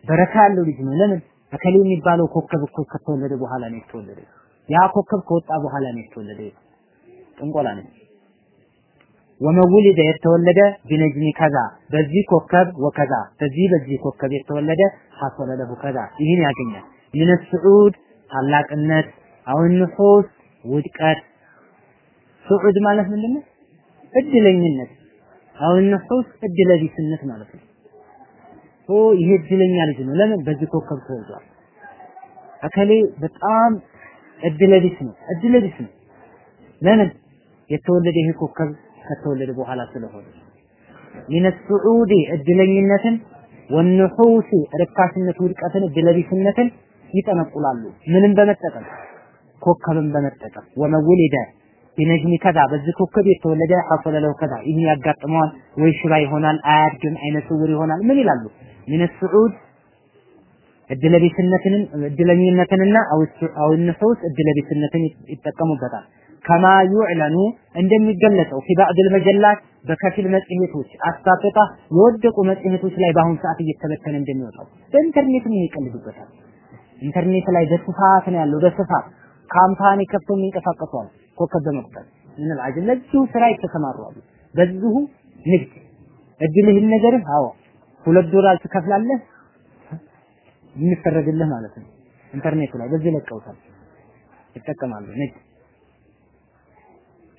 Speaker 1: በረካ ያለው ልጅ ነው። ለምን እከሌ የሚባለው ኮከብ እኮ ከተወለደ በኋላ ነው የተወለደ። ያ ኮከብ ከወጣ በኋላ ነው የተወለደ። ጥንቆላ ነው። ወመውሊደ የተወለደ ቢነጅሚ ከዛ በዚህ ኮከብ ወከዛ በዚህ በዚህ ኮከብ የተወለደ ሐሰለ ለሁ ከዛ ይህን ያገኛል። ምን ስዑድ ታላቅነት አሁን ንሑስ ውድቀት ስዑድ ማለት ምንድን ነው? እድለኝነት አሁን ንሑስ እድለቢስነት ማለት ነው። ኦ ይሄ እድለኛ ልጅ ነው። ለምን በዚህ ኮከብ ተወልዷል። እከሌ በጣም እድለቢስ ነው። እድለቢስ ነው። ለምን የተወለደ ይሄ ኮከብ ከተወለደ በኋላ ስለሆነ ሚነ ስዑዲ እድለኝነትን ወንሑሲ ርካሽነት ውድቀትን እድለቢስነትን ይጠነቁላሉ። ምንም በመጠቀም ኮከብን በመጠቀም ወመውሊደ ቢነጅሚ ከዛ በዚህ ኮከብ የተወለደ ሐሰለ ለው ከዛ ይህን ያጋጥመዋል ወይ ሽባ ይሆናል፣ አያድግም፣ አይነ ስውር ይሆናል። ምን ይላሉ? ሚነ ስዑድ እድለቢስነትንን እድለኝነትንና አው ንሑስ እድለቢስነትን ይጠቀሙበታል። ከማ ዩዕለኑ እንደሚገለጸው ፊ ባዕድ መጀላት በከፊል መጽሔቶች الساقطة የወደቁ መጽሔቶች ላይ በአሁኑ ሰዓት እየተበተነ እንደሚወጣው በኢንተርኔትም ይቀልዱበታል። ኢንተርኔት ላይ በስፋት ነው ያለው። በስፋት company ከፍተው የሚንቀሳቀሱ ኮከብ በመቁጠር ምን አልዓጀብ ለዚሁ ስራ የተሰማሩ በዚሁ ንግድ እድልህን ነገርህ አዎ ሁለት ዶላር ትከፍላለህ የሚፈረድልህ ማለት ነው። ኢንተርኔቱ ላይ በዚህ ለቀውታል ይጠቀማሉ። ነጭ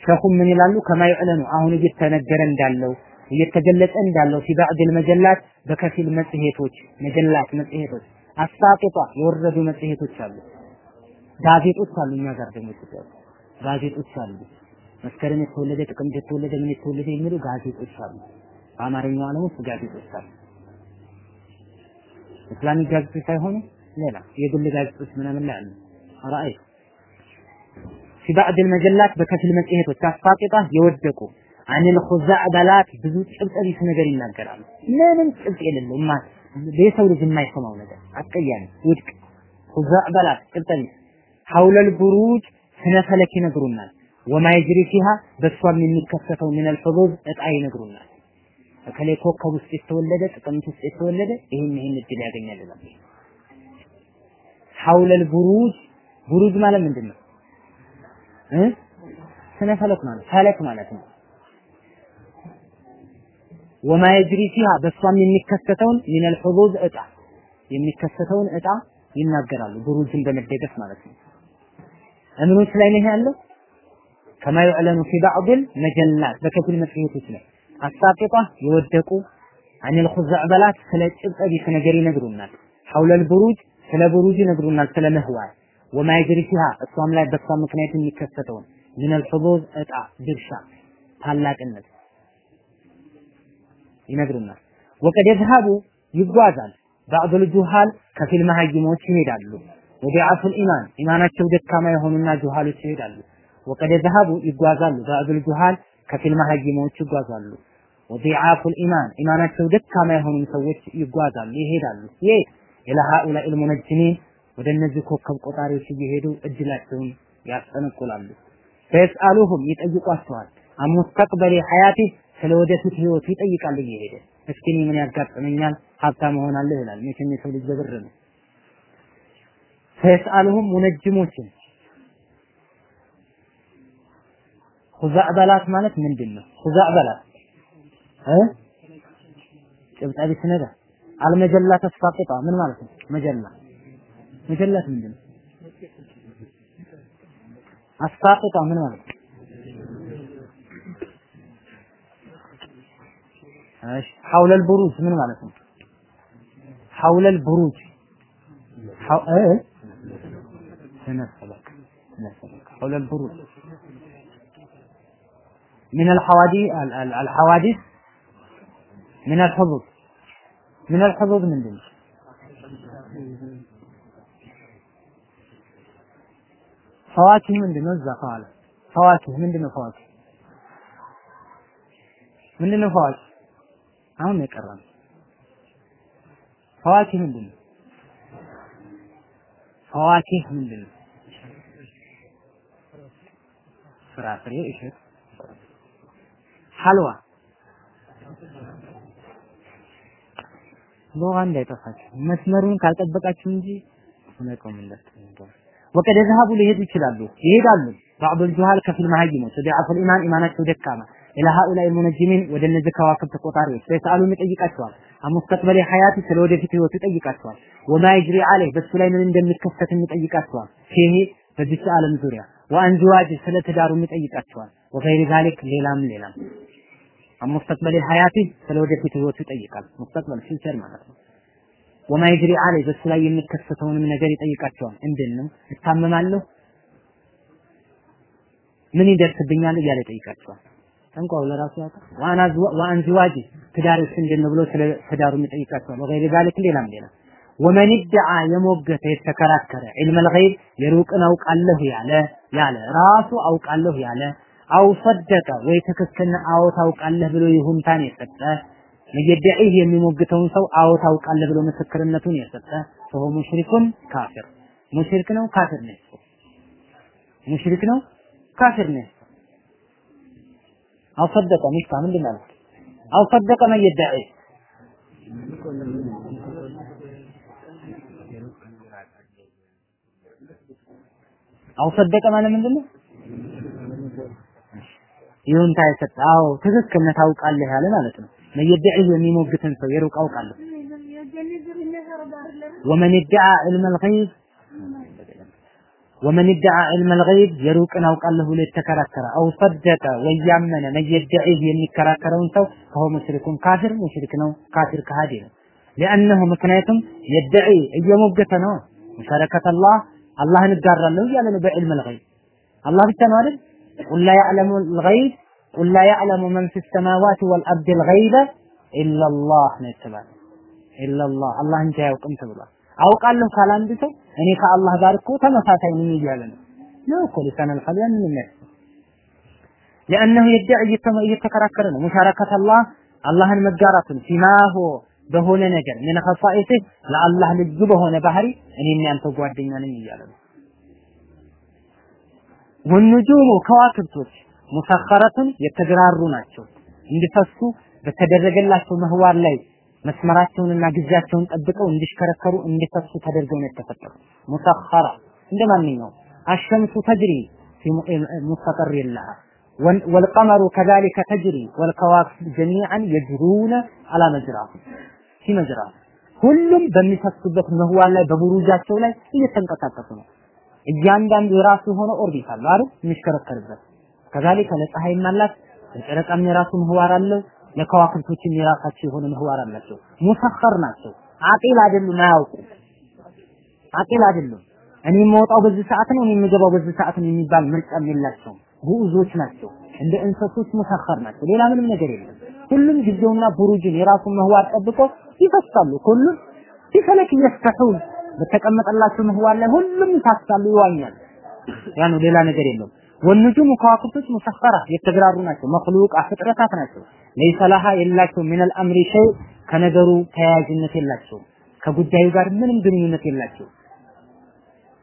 Speaker 1: ሸኹም ምን ይላሉ? ከማ ይዕለኑ አሁን እየተነገረ እንዳለው እየተገለጸ እንዳለው ፊ ባዕድ መጀላት በከፊል መጽሔቶች መጀላት መጽሔቶች አሳቂጧ የወረዱ መጽሔቶች አሉ። ጋዜጦች አሉ። እኛ ጋር ደግሞ ኢትዮጵያ ጋዜጦች አሉ። መስከረም የተወለደ ጥቅምት የተወለደ ምን የተወለደ የሚሉ ጋዜጦች አሉ። በአማርኛው ዓለም ውስጥ ጋዜጦች አሉ። እስላሚክ ጋዜጦች ሳይሆኑ ሌላ የግል ጋዜጦች ምናምን ላይ አሉ። ራእይ ባዕድ መጀላት በከፊል መጽሔቶች አሳቂጣ የወደቁ አኒል ኹዛዕበላት ብዙ ጭብጠቢስ ነገር ይናገራሉ። ምንም ጭብጥ የሌለው ማ የሰው ልጅ የማይሰማው ነገር አስቀያሚ ውድቅ ኹዛዕበላት ጭብጠቢስ ሐውለል ቡሩጅ ስነ ፈለክ ይነግሩናል። ወማ ፊሃ በእሷም የሚከሰተው ሚነል ሑዙዝ እጣ ይነግሩናል። እከሌ ኮከብ ውስጥ የተወለደ ጥቅምት ውስጥ የተወለደ ይህን ይህን እድል ያገኛል ይላል። حول البروج بروج ማለት ምንድን ነው? እ ስነ ፈለክ ማለት ፈለክ ማለት ነው። وما يجري فيها በእሷም የሚከሰተውን من الحظوظ እጣ የሚከሰተውን እጣ ይናገራሉ። ቡሩጅን በመደገፍ ማለት ነው። እምኖች ላይ ነው ያለው كما يعلن في بعض المجلات በከፊል መጽሔቶች ላይ الساقطة የወደቁ عن الخزعبلات ስለ ጭብጠ ቢስ ነገር ይነግሩናል። حول البروج ስለ ቡሩጅ ይነግሩናል። ስለ ምህዋር وما فيها እሷም ላይ በእሷ ምክንያት የሚከሰተውን من الحظوظ እጣ ድርሻ ታላቅነት ይነግሩናል። وقد يذهب ይጓዛል بعض الجهال ከፊል መሀይሞች ይሄዳሉ። وضعاف الإيمان ኢማናቸው ደካማ የሆኑና ጁሃሎች ይሄዳሉ። وقد يذهب ይጓዛሉ بعض الجهال ከፊል መሀይሞች ይጓዛሉ። ወዲዓፉል ኢማን ኢማናቸው ደካማ የሆኑ ሰዎች ይጓዛሉ ይሄዳሉ። የት ኢላ ሃኡላኢል ሙነጅሚን ወደ እነዚህ ኮከብ ቆጣሪዎች እየሄዱ እድላቸውን ያስጠነቁላሉ። ፈየስአሉሁም ይጠይቋቸዋል። አሙስተቅበሊ ሐያቲ ስለ ወደፊት ህይወቱ ይጠይቃል እየሄደ እስኪ እኔ ምን ያጋጥመኛል ሀብታም እሆናለሁ ይላል። መቼም የሰው ልጅ በብር ነው። ፈየስአሉሁም ሙነጅሞችን ሁዛዕበላት ማለት ምንድን ነው? ሁዛዕበላት እ ጭብጣቢስ ነገር አልመጀላ ተስፋቅጣ ምን ማለት ነው? መጀላ መጀላት ምንድን ነው? አስፋቅጣ ምን ማለት ነው? እሺ ሐውለል ቡሩጅ ምን ማለት ነው? ሐውለል ቡሩጅ ሐው እ ተነሰለክ ተነሰለክ ሐውለል ቡሩጅ من الحوادث الحوادث ምን አልሐዙዝ ምን አልሐዙዝ ምንድን ነው? ፈዋኪህ ምንድን ነው? እዛ ከኋላ ፈዋኪህ ምንድን ነው? ፈዋኪህ ምንድን ነው? ፈዋኪህ አሁን ነው የቀረነው። ፈዋኪህ ምንድን ነው? ፈዋኪህ ምንድን ነው? ፍራፍሬ፣ እሸት፣ ሐልዋ ሎጋ እንዳይጠፋችሁ። መስመሩን ካልጠበቃችሁ እንጂ ሁነቀሙለት ወቀደ ዘሃቡ ሊሄዱ ይችላሉ ይሄዳሉ። ጁሃል ከፊል መሀይሞች ወደ አፈል ኢማን ኢማናቸው ደካማ። ኢላ ሃኡላ ሙነጅሚን ወደ እነዚህ ከዋክብት ቆጣሪዎች ፈይሰአሉ ይጠይቃቸዋል። عن مستقبل حياته ስለ ወደፊት ህይወቱ ይጠይቃቸዋል። وما يجري عليه በሱ ላይ ምን እንደሚከሰት ይጠይቃቸዋል። ይሄ በዚህ ዓለም ዙሪያ። وعن زواجه ስለ ትዳሩ ይጠይቃቸዋል። وغير ذلك ሌላም ሌላም عن مستقبل حياته ስለ ወደፊት ህይወቱ ይጠይቃል። مستقبل future ማለት ነው። وما يجري عليه በሱ ላይ የሚከሰተውንም ነገር ይጠይቃቸዋል። እንዴት ነው? እታመማለሁ? ምን ይደርስብኛል? እያለ ይጠይቃቸዋል። ጠንቋው ለራሱ ያውቃል። وعن وعن زواجه ትዳርስ እንደነ ብሎ ስለ ትዳሩ ይጠይቃቸዋል። وغير ذلك ሌላም ሌላ። ومن ادعى የሞገተ የተከራከረ علم الغيب የሩቅን አውቃለሁ ያለ ያለ ራሱ አውቃለሁ ያለ أو صدق ወይ ትክክል አዎ ታውቃለህ ብሎ ይሁንታን የሰጠ لمن يدعيه የሚሞግተውን ሰው አዎ ታውቃለህ ብሎ ምስክርነቱን የሰጠ ሰው مشرك كافر። ሙሽሪክ ነው ካፊር ነው ሙሽሪክ ነው ካፊር ነው አው ሰደቀ ሚፍታ ምንድን ነው አው ሰደቀ መን የደዒ አው ሰደቀ ማለት ምንድን ነው يوم تعيست أو تذكر أن تعوق عليها لنا لتنا ما يدعي أن يموت سيره أوق عليه ومن ادعى علم الغيب ومن ادعى علم الغيب يروق أنه قال له ليتكراكرا أو صدق ويامنا من يدعي أن يتكراكرا ونسو فهو مشرك كافر مشركنا كافر كهادير لأنه مكنيتم يدعي أي مبقتنا مشاركة الله الله نقرر له يعلن بعلم الغيب الله بيتنا قل لا يعلم الغيب قل لا يعلم من في السماوات والأرض الغيبة إلا الله نتبعه إلا الله. الله انتهى وقم تبلا أو قال لهم كلام بيته أني خاء الله دارك وتم فاتين من يجعلنا لا كل سنة الحالية يعني من الناس لأنه يدعي يتم يتكركرنا. مشاركة الله الله المجارة. فيما هو بهون نجر. من خصائصه لا الله نجبه بحري. أني أني أنت قوى الدنيا من يجعلنا والنجوم كواكب ሙሰኸረቱን የተግራሩ ናቸው እንዲፈሱ በተደረገላቸው ምህዋር ላይ መስመራቸውንና ጊዜያቸውን ጠብቀው እንዲሽከረከሩ እንዲፈሱ ተደርገው ነው የተፈጠሩ። ሙሰኸራ እንደ ማንኛውም አሸምሱ ተጅሪ ሙስተቀር የለሃ ወልቀመሩ ከዛሊከ ተጅሪ ወልከዋክብ ጀሚዓን የጅሩነ አላ መጅራሁ ፊ ሁሉም በሚፈሱበት ምህዋር ላይ በቡሩጃቸው ላይ እየተንቀሳቀሱ ነው። እያንዳንዱ የራሱ የሆነ ኦርቢት አለው አይደል? የሚሽከረከርበት ከዛሊከ ለፀሐይም አላት፣ ለጨረቃም የራሱ ምህዋር አለው፣ ለከዋክብቶችም የራሳቸው የሆነ ምህዋር አላቸው። ሙሰኸር ናቸው። አቂል አይደሉም፣ አያውቁ አቂል አይደሉም። እኔ የምወጣው በዚህ ሰዓት ነው፣ እኔ የምገባው በዚህ ሰዓት ነው የሚባል ምርጫም የላቸውም። ጉዑዞች ናቸው። እንደ እንሰሶች ሙሰኸር ናቸው። ሌላ ምንም ነገር የለም። ሁሉም ጊዜውና ቡሩጅን የራሱን ምህዋር ጠብቆ ይፈሳሉ። ሁሉም ሲፈለክ እየስተሑን በተቀመጠላቸው ምህዋር ላይ ሁሉም ይፋሳሉ፣ ይዋኛሉ። ያ ነው፣ ሌላ ነገር የለውም። ወንጁሙ ከዋክብቶች ሙሰኸራ የተግራሩ ናቸው። መክሉቃ ፍጥረታት ናቸው። ለይሰ ለሃ የላቸው ሚነል አምሪ ሸይ ከነገሩ ተያያዥነት የላቸው ከጉዳዩ ጋር ምንም ግንኙነት የላቸው።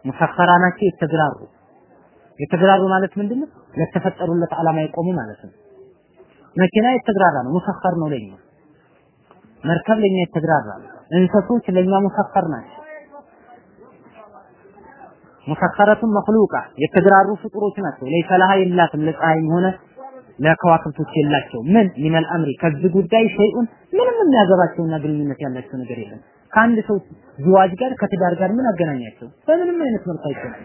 Speaker 1: ሙሰኸራ ናቸው፣ የተግራሩ የተግራሩ ማለት ምንድነው? ለተፈጠሩለት ዓላማ የቆሙ ማለት ነው። መኪና የተግራራ ነው፣ ሙሰኸር ነው ለኛ። መርከብ ለኛ የተግራራ ነው። እንሰሶች ለኛ ሙሰኸር ናቸው። ሙሰኸረቱን መክሉቃ የተግራሩ ፍጡሮች ናቸው። ለይሰ ለሃ የላትም ለፀሐይም ሆነ ለከዋክብቶች የላቸው ምን ሚነል አምሪ ከዚህ ጉዳይ ሸይኡን ምንም የሚያገባቸውና ግንኙነት ያላቸው ነገር የለም። ከአንድ ሰው ዝዋጅ ጋር ከትዳር ጋር ምን አገናኛቸው? በምንም አይነት መልኩ አይገናኙ።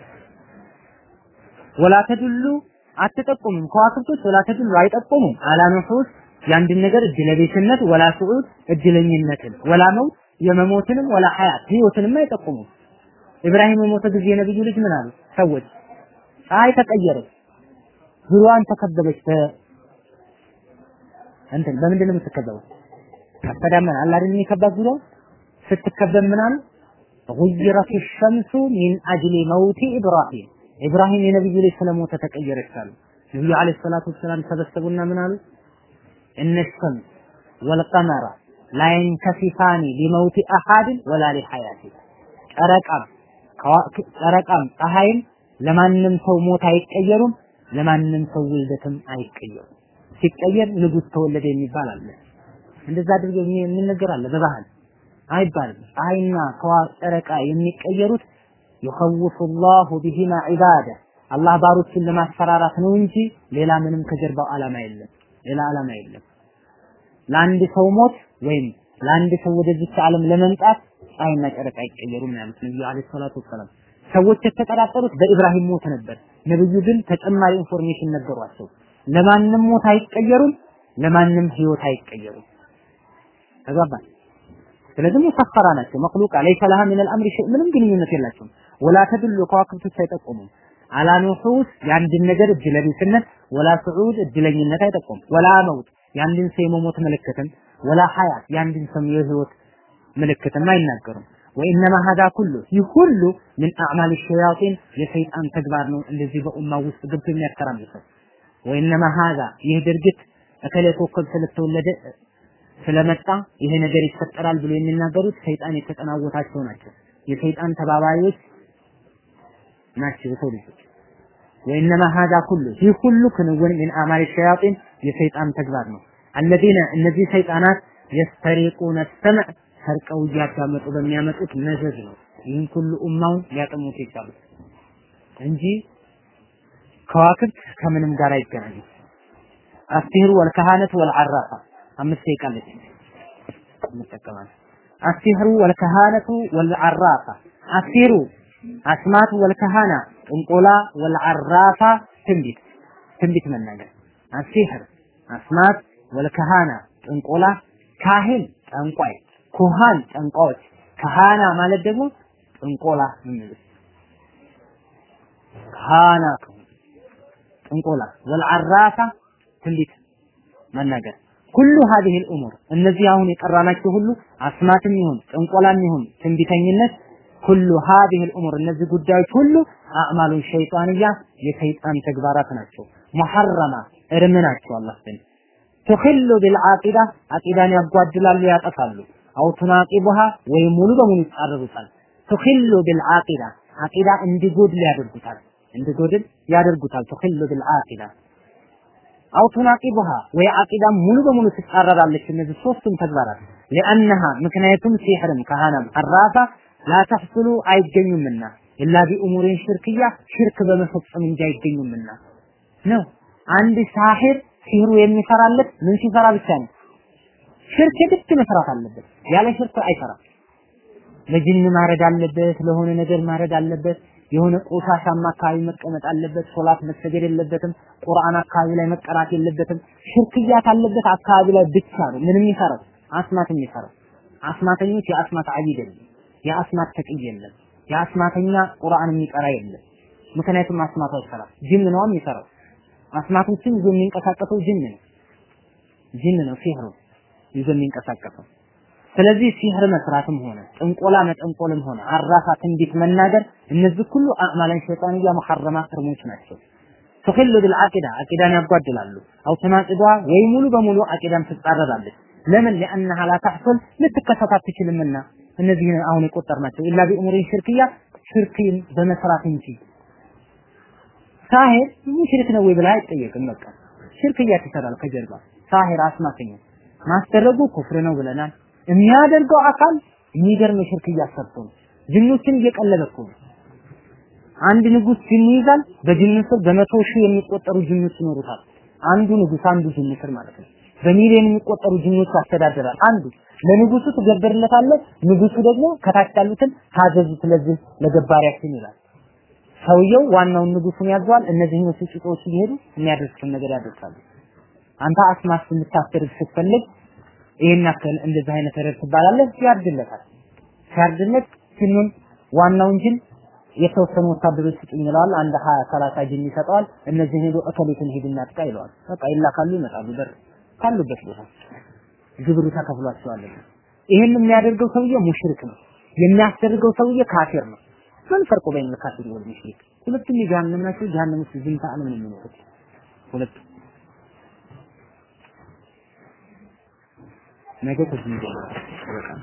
Speaker 1: ወላ ተድሉ አትጠቁሙም። ከዋክብቶች ወላ ተድሉ አይጠቁሙም። አላ ኑሑስ የአንድን ነገር እድለቤትነት ወላ ስዑድ እድለኝነትን ወላ መውት የመሞትንም ወላ ሐያት ህይወትንም አይጠቁሙም። ኢብራሂም የሞተ ጊዜ የነብዩ ልጅ ምን አሉ ሰዎች? ፀሐይ ተቀየረች፣ ዙሪያዋን ተከበበች። እንትን በምንድን ነው የምትከበበው? ከፈዳመን አለ የሚከባት ዙሪያው ስትከበብ ምን አሉ? ጉይረት ሸምሱ ሚን አጅሊ መውቲ ኢብራሂም ኢብራሂም የነብዩ ልጅ ስለሞተ ተቀየረች አሉ። ነብዩ አለይሂ ሰላቱ ወሰላም ተሰበሰቡና ምን አሉ? እነ ሸምስ ወልቀመራ ላይንከሲፋኒ ሊመውቲ አሐድን ወላ ሊሐያቲ ጨረቃም ጨረቃም ፀሐይም ለማንም ሰው ሞት አይቀየሩም፣ ለማንም ሰው ውልደትም አይቀየሩም። ሲቀየር ንጉሥ ተወለደ የሚባል አለ። እንደዛ አድርገው የምንነገር አለ በባህል አይባልም። ፀሐይና ከዋ ጨረቃ የሚቀየሩት يخوف الله بهما عباده አላህ ባሮችን ለማስፈራራት ነው እንጂ ሌላ ምንም ከጀርባው ዓላማ የለም። ሌላ ዓላማ የለም። ለአንድ ሰው ሞት ወይም ለአንድ ሰው ወደዚች ዓለም ለመምጣት ፀሐይና ጨረቃ አይቀየሩም ያሉት ነብዩ عليه الصلاة والسلام። ሰዎች የተጠራጠሩት በኢብራሂም ሞት ነበር። ነብዩ ግን ተጨማሪ information ነገሯቸው። ለማንም ሞት አይቀየሩም፣ ለማንም ህይወት አይቀየሩም። ተግባባን? ስለዚህ ሙሰኸራ ናቸው። መክሉቃ ለይሰ ለሃ ሚነል አምሪ ሸይ ምንም ግንኙነት የላቸውም። ወላ ተድሉ ከዋክብቶች አይጠቁሙም። አላ ኑሑስ የአንድን ነገር እድለቢስነት፣ ወላ ስዑድ እድለኝነት አይጠቁም። ወላ መውት የአንድን ሰው የመሞት ምልክትም፣ ወላ ሐያት የአንድን ሰው የህይወት ምልክትም አይናገሩም። ወኢነማ ሀዛ ኩሉ ይህ ሁሉ ምን አዕማል ሸያጢን የሰይጣን ተግባር ነው። እንደዚህ በኡማ ውስጥ ገብቶ የሚያተራምሰው ወኢነማ ሀዛ ይህ ድርጊት እከሌ ኮከብ ስለተወለደ ስለመጣ ይሄ ነገር ይፈጠራል ብሎ የሚናገሩት ሰይጣን የተጠናወታቸው ናቸው። የሰይጣን ተባባሪዎች ናቸው የሰው ልጆች። ወኢነማ ሀዛ ኩሉ ይህ ሁሉ ክንውን ምን አማል ሸያጢን የሰይጣን ተግባር ነው። አለዚነ እነዚህ ሰይጣናት የስተሪቁነ ሰምዕ ሰርቀው እያዳመጡ በሚያመጡት መዘዝ ነው። ይህን ሁሉ ኡማውን ሊያጠሙት የቻሉት። እንጂ ከዋክብት ከምንም ጋር አይገናኙም። አስቲሩ ወልከሃነት ወልዓራፋ። አምስት ደቂቃ አለች። እንጠቀማለን። አሲህሩ ወልከሃነቱ ወልዓራፋ። አሲሩ አስማቱ ወልከሃና ጥንቆላ ወልዓራፋ ትንቢት። ትንቢት መናገር። አሲህር አስማት ወልከሃና ጥንቆላ ካህን ጠንቋይ ኩሃን ጠንቋዎች ከሃና ማለት ደግሞ ጥንቆላ የሚሉት ካህና ጥንቆላ ወልዓራፋ ትንቢት መናገር ኩሉ هذه الامور እነዚህ አሁን የቀራናቸው ሁሉ አስማትም ይሁን ጥንቆላም ይሁን ትንቢተኝነት ኩሉ هذه الامور እነዚህ ጉዳዮች ሁሉ አዕማሉ ሸይጣንያ የሰይጣን ተግባራት ናቸው ሙሐረማ እርም ናቸው አላህ ዘንድ ትኽሉ ቢልዓቂዳ አቂዳን ያጓድላሉ ያጠፋሉ አው ቱናቂቡሃ ወይ ሙሉ በሙሉ ይጻረሩታል። ቱኺሉ ቢልዓቂዳ አቂዳ እንዲጎድል ያደርጉታል እንዲጎድል ያደርጉታል። ቱኺሉ ቢልዓቂዳ አው ቱናቂቡሃ ወይ አቂዳ ሙሉ በሙሉ ትጻረራለች። እነዚህ ሶስቱም ተግባራት ለአንሃ ምክንያቱም ሲሕርም ካህናም አራፋ ላ ተሕሱሉ አይገኙምና ኢላ ቢኡሙሪን ሽርክያ ሽርክ በመፈጸም እንጂ አይገኙምና ነው። አንድ ሳሂር ሲህሩ የሚሰራለት ምን ሲሰራ ብቻ ነው? ሽርክ ግድ መስራት አለበት። ያለ ሽርክ አይሰራም። ለጅን ማረድ አለበት ለሆነ ነገር ማረድ አለበት የሆነ ቆሻሻማ አካባቢ መቀመጥ አለበት ሶላት መሰገድ የለበትም ቁርአን አካባቢ ላይ መቀራት የለበትም። ሽርክያት አለበት አካባቢ ላይ ብቻ ነው ምንም ይሰራው አስማት የሚሰራው አስማተኞች የአስማት አቢድ የለም የአስማት ተቅይ የለም የአስማተኛ ቁርአን የሚቀራ የለም። ምክንያቱም አስማቱ አይሰራም። ጅን ነው የሚሰራው አስማቶችን የሚንቀሳቀሰው ጅን ነው። ጅን ነው ሲህሩ ይዞ የሚንቀሳቀሰው። ስለዚህ ሲህር መስራትም ሆነ ጥንቆላ መጠንቆልም ሆነ አራፋ ትንቢት መናገር እነዚህ ሁሉ አዕማለን ሸይጣንያ መሐረማ እርሞች ናቸው። ትኽሉ ቢልዓቂዳ አቂዳን ያጓድላሉ። አው ተናቅዷ ወይ ሙሉ በሙሉ አቂዳን ትጻረራለች። ለምን? ለአንሃ ላ ልትከሰት አትችልምና እነዚህ አሁን የቆጠርናቸው إلا بأمور شركية ሽርክን በመስራት እንጂ። ሳሄር ሙሽሪክ ነው ወይ ብላ አይጠየቅም። በቃ ሽርክያ ትሰራል ከጀርባ። ሳሄር አስማተኛ ማስደረጉ ኩፍር ነው ብለናል የሚያደርገው አካል የሚገርም ሽርክ እያሰርቶ ነው። ጅኖችን እየቀለበ እኮ ነው። አንድ ንጉስ ጅን ይይዛል። በጅን ስር በመቶ ሺህ የሚቆጠሩ ጅኖች ይኖሩታል። አንዱ ንጉስ አንዱ ጅን ስር ማለት ነው። በሚሊዮን የሚቆጠሩ ጅኖች ያስተዳድራል። አንዱ ለንጉሱ ትገብርለታለህ፣ ንጉሱ ደግሞ ከታች ያሉትን ታዘዙት ለዚህ ለገባሪያችን ይላል። ሰውየው ዋናውን ንጉሱን ያዘዋል። እነዚህኞቹ ጭጦች እየሄዱ የሚያደርሱትን ነገር ያደርሳሉ። አንተ አስማት ልታስደርግ ስትፈልግ ይሄን ያክል እንደዚህ አይነት ረድ ትባላለህ ሲያርድለታል። ሲያርድለት ጅኑን ዋናውን ጅን የተወሰኑ ወታደሮች ስጡኝ ይለዋል አንድ 20 30 ጅን ይሰጠዋል እነዚህ ሄዶ እከሌትን ሂድና ጥቃ ይለዋል። በቃ ይላካሉ ይመጣሉ በር ካሉበት ቦታ ግብሩ ተከፍሏቸዋል። ይሄን የሚያደርገው ሰውዬ ሙሽሪክ ነው። የሚያስደርገው ሰውዬ ካፊር ነው። ምን ፈርቆ በይን ካፊር ወል ሙሽሪክ? ሁለቱም የጀሃነም ናቸው። ጀሃነም ውስጥ ዝምታ ነው የሚኖሩት? ሁለቱም ነገ ኮዝሜ ይበቃል።